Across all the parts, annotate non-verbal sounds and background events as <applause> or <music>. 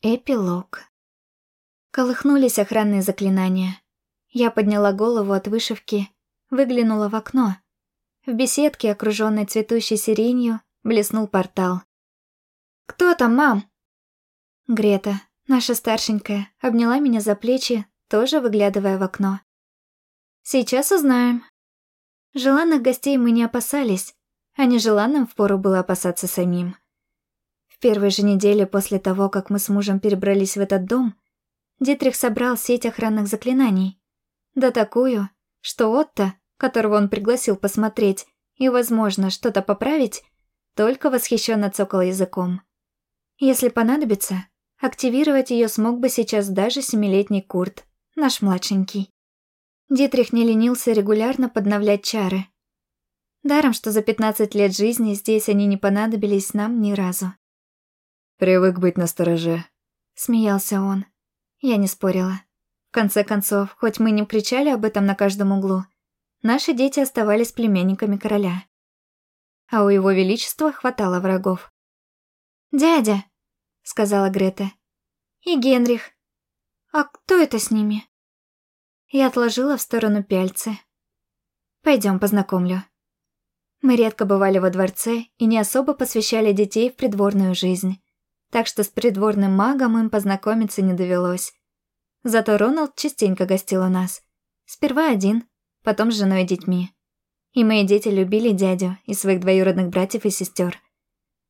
Эпилог. Колыхнулись охранные заклинания. Я подняла голову от вышивки, выглянула в окно. В беседке, окружённой цветущей сиренью, блеснул портал. «Кто там, мам?» Грета, наша старшенькая, обняла меня за плечи, тоже выглядывая в окно. «Сейчас узнаем». Желанных гостей мы не опасались, а нежеланным впору было опасаться самим. Первой же неделе после того, как мы с мужем перебрались в этот дом, Дитрих собрал сеть охранных заклинаний. Да такую, что Отто, которого он пригласил посмотреть и, возможно, что-то поправить, только восхищенно цокал языком. Если понадобится, активировать ее смог бы сейчас даже семилетний Курт, наш младшенький. Дитрих не ленился регулярно подновлять чары. Даром, что за 15 лет жизни здесь они не понадобились нам ни разу. «Привык быть настороже», — смеялся он. Я не спорила. В конце концов, хоть мы не кричали об этом на каждом углу, наши дети оставались племянниками короля. А у его величества хватало врагов. «Дядя», — сказала Грета, — «и Генрих. А кто это с ними?» Я отложила в сторону пяльцы. Пойдем познакомлю». Мы редко бывали во дворце и не особо посвящали детей в придворную жизнь так что с придворным магом им познакомиться не довелось. Зато Роналд частенько гостил у нас. Сперва один, потом с женой и детьми. И мои дети любили дядю и своих двоюродных братьев и сестер.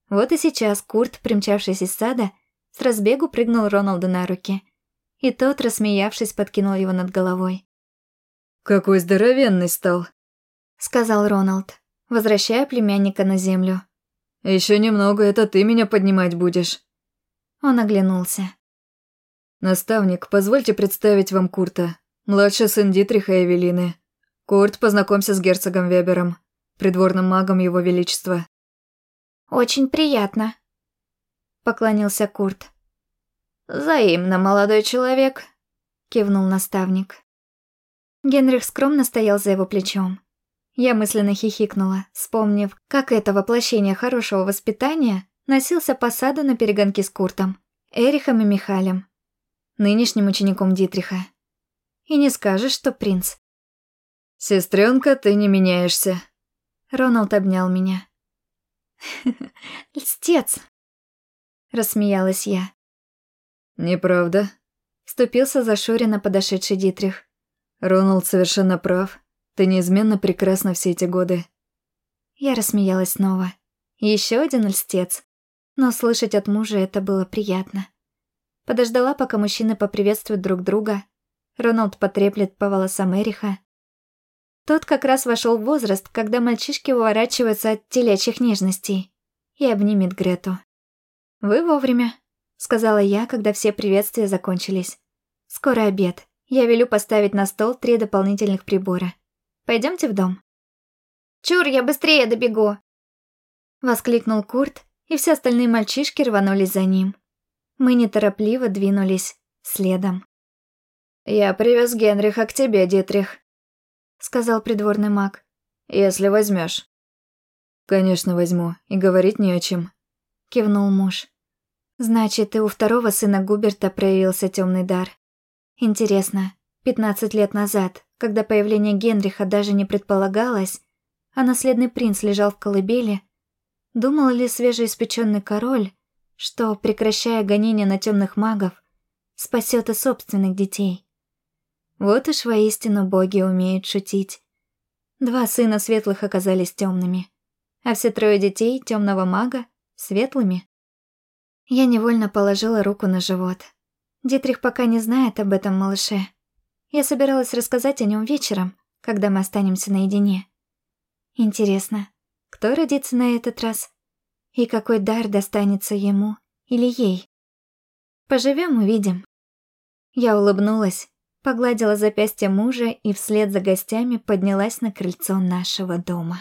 Вот и сейчас Курт, примчавшись из сада, с разбегу прыгнул Роналду на руки. И тот, рассмеявшись, подкинул его над головой. «Какой здоровенный стал», — сказал Роналд, возвращая племянника на землю. Еще немного, это ты меня поднимать будешь». Он оглянулся. «Наставник, позвольте представить вам Курта, младший сын Дитриха и Эвелины. Курт, познакомься с герцогом Вебером, придворным магом его величества». «Очень приятно», — поклонился Курт. «Взаимно, молодой человек», — кивнул наставник. Генрих скромно стоял за его плечом. Я мысленно хихикнула, вспомнив, как это воплощение хорошего воспитания носился по саду на перегонки с Куртом, Эрихом и Михалем, нынешним учеником Дитриха. И не скажешь, что принц. «Сестренка, ты не меняешься». Роналд обнял меня. <laughs> «Льстец!» Рассмеялась я. «Неправда», — вступился за Шурина подошедший Дитрих. «Роналд совершенно прав. Ты неизменно прекрасна все эти годы». Я рассмеялась снова. Еще один льстец но слышать от мужа это было приятно. Подождала, пока мужчины поприветствуют друг друга. Роналд потреплет по волосам Эриха. Тот как раз вошел в возраст, когда мальчишки уворачиваются от телячьих нежностей и обнимет Грету. «Вы вовремя», — сказала я, когда все приветствия закончились. «Скоро обед. Я велю поставить на стол три дополнительных прибора. Пойдемте в дом». «Чур, я быстрее добегу!» Воскликнул Курт и все остальные мальчишки рванулись за ним. Мы неторопливо двинулись следом. «Я привез Генриха к тебе, Дитрих», — сказал придворный маг. «Если возьмешь. «Конечно возьму, и говорить не о чем», — кивнул муж. «Значит, и у второго сына Губерта проявился темный дар. Интересно, пятнадцать лет назад, когда появление Генриха даже не предполагалось, а наследный принц лежал в колыбели, Думал ли свежеиспеченный король, что, прекращая гонения на темных магов, спасет и собственных детей? Вот уж воистину боги умеют шутить. Два сына светлых оказались темными, а все трое детей темного мага — светлыми. Я невольно положила руку на живот. Дитрих пока не знает об этом малыше. Я собиралась рассказать о нем вечером, когда мы останемся наедине. Интересно, кто родится на этот раз? И какой дар достанется ему или ей? Поживем увидим. Я улыбнулась, погладила запястье мужа и вслед за гостями поднялась на крыльцо нашего дома.